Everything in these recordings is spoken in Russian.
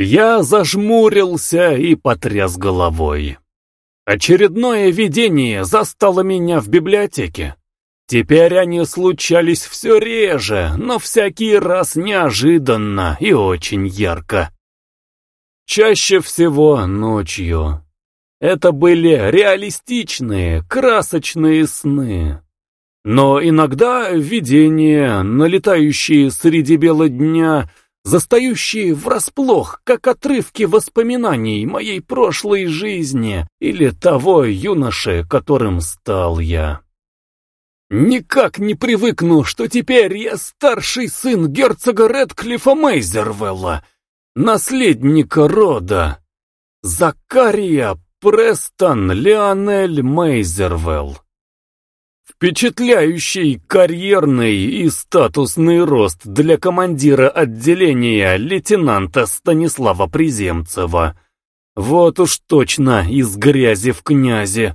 Я зажмурился и потряс головой. Очередное видение застало меня в библиотеке. Теперь они случались все реже, но всякий раз неожиданно и очень ярко. Чаще всего ночью. Это были реалистичные, красочные сны. Но иногда видения, налетающие среди бела дня, застающие врасплох, как отрывки воспоминаний моей прошлой жизни или того юноши, которым стал я. Никак не привыкну, что теперь я старший сын герцога Редклифа Мейзервелла, наследника рода. Закария Престон Леонель Мейзервелл. Впечатляющий карьерный и статусный рост для командира отделения лейтенанта Станислава Приземцева. Вот уж точно из грязи в князи.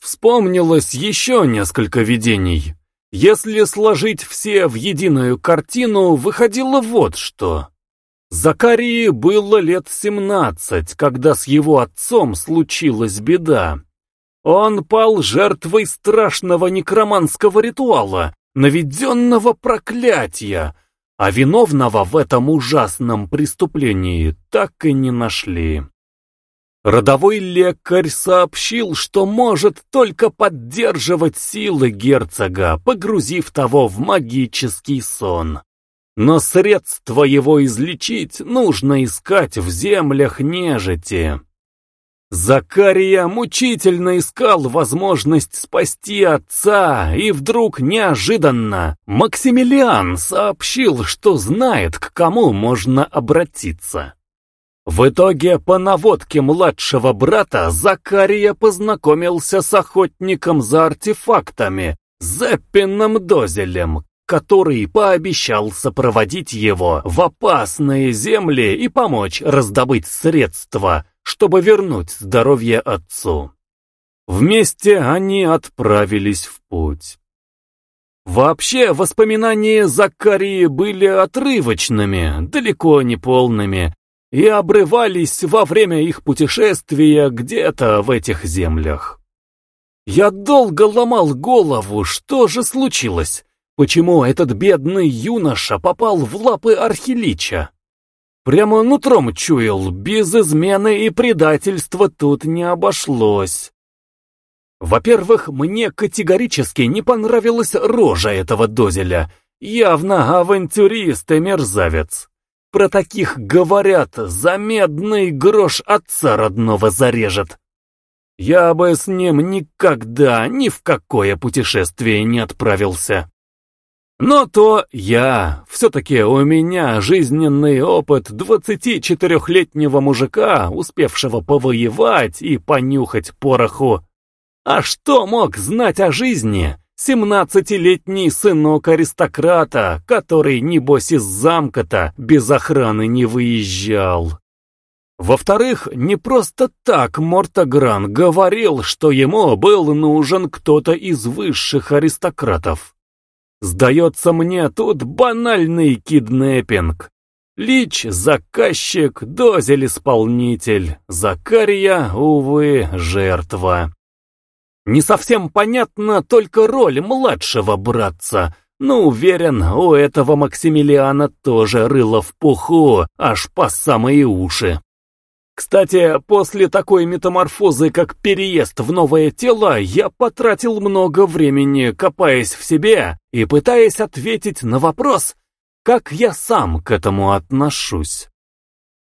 Вспомнилось еще несколько видений. Если сложить все в единую картину, выходило вот что. Закарии было лет семнадцать, когда с его отцом случилась беда. Он пал жертвой страшного некроманского ритуала, наведенного проклятия, а виновного в этом ужасном преступлении так и не нашли. Родовой лекарь сообщил, что может только поддерживать силы герцога, погрузив того в магический сон. Но средства его излечить нужно искать в землях нежити. Закария мучительно искал возможность спасти отца, и вдруг неожиданно Максимилиан сообщил, что знает, к кому можно обратиться. В итоге, по наводке младшего брата, Закария познакомился с охотником за артефактами, Зеппином Дозелем, который пообещал сопроводить его в опасные земли и помочь раздобыть средства, чтобы вернуть здоровье отцу. Вместе они отправились в путь. Вообще, воспоминания Закарии были отрывочными, далеко не полными, и обрывались во время их путешествия где-то в этих землях. Я долго ломал голову, что же случилось, Почему этот бедный юноша попал в лапы Архилича? Прямо нутром чуял, без измены и предательства тут не обошлось. Во-первых, мне категорически не понравилась рожа этого дозеля. Явно авантюрист и мерзавец. Про таких говорят, за медный грош отца родного зарежет. Я бы с ним никогда ни в какое путешествие не отправился. Но то я. Все-таки у меня жизненный опыт 24-летнего мужика, успевшего повоевать и понюхать пороху. А что мог знать о жизни 17-летний сынок аристократа, который, небось, из замка-то без охраны не выезжал? Во-вторых, не просто так Мортогран говорил, что ему был нужен кто-то из высших аристократов. Сдается мне, тут банальный киднеппинг. Лич — заказчик, Дозель — исполнитель, Закария, увы, жертва. Не совсем понятна только роль младшего братца, но уверен, у этого Максимилиана тоже рыло в пуху, аж по самые уши. Кстати, после такой метаморфозы, как переезд в новое тело, я потратил много времени, копаясь в себе и пытаясь ответить на вопрос, как я сам к этому отношусь.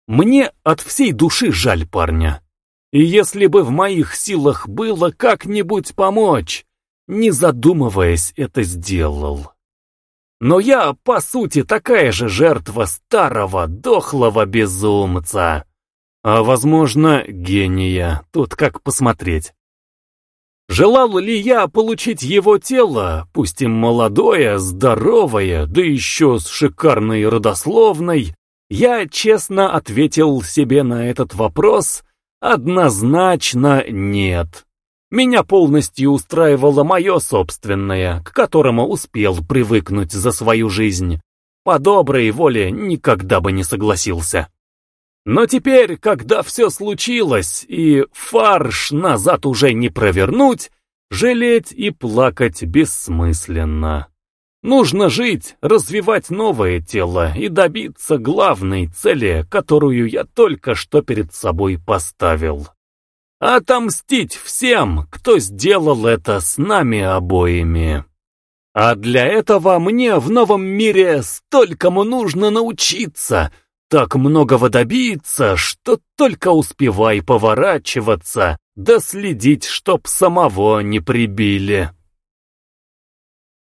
Мне от всей души жаль парня. И если бы в моих силах было как-нибудь помочь, не задумываясь, это сделал. Но я, по сути, такая же жертва старого, дохлого безумца. А, возможно, гения, тут как посмотреть. Желал ли я получить его тело, пусть и молодое, здоровое, да еще с шикарной родословной, я честно ответил себе на этот вопрос однозначно нет. Меня полностью устраивало мое собственное, к которому успел привыкнуть за свою жизнь. По доброй воле никогда бы не согласился. Но теперь, когда все случилось, и фарш назад уже не провернуть, жалеть и плакать бессмысленно. Нужно жить, развивать новое тело и добиться главной цели, которую я только что перед собой поставил. Отомстить всем, кто сделал это с нами обоими. А для этого мне в новом мире столькому нужно научиться, так многого добиться, что только успевай поворачиваться, да следить, чтоб самого не прибили.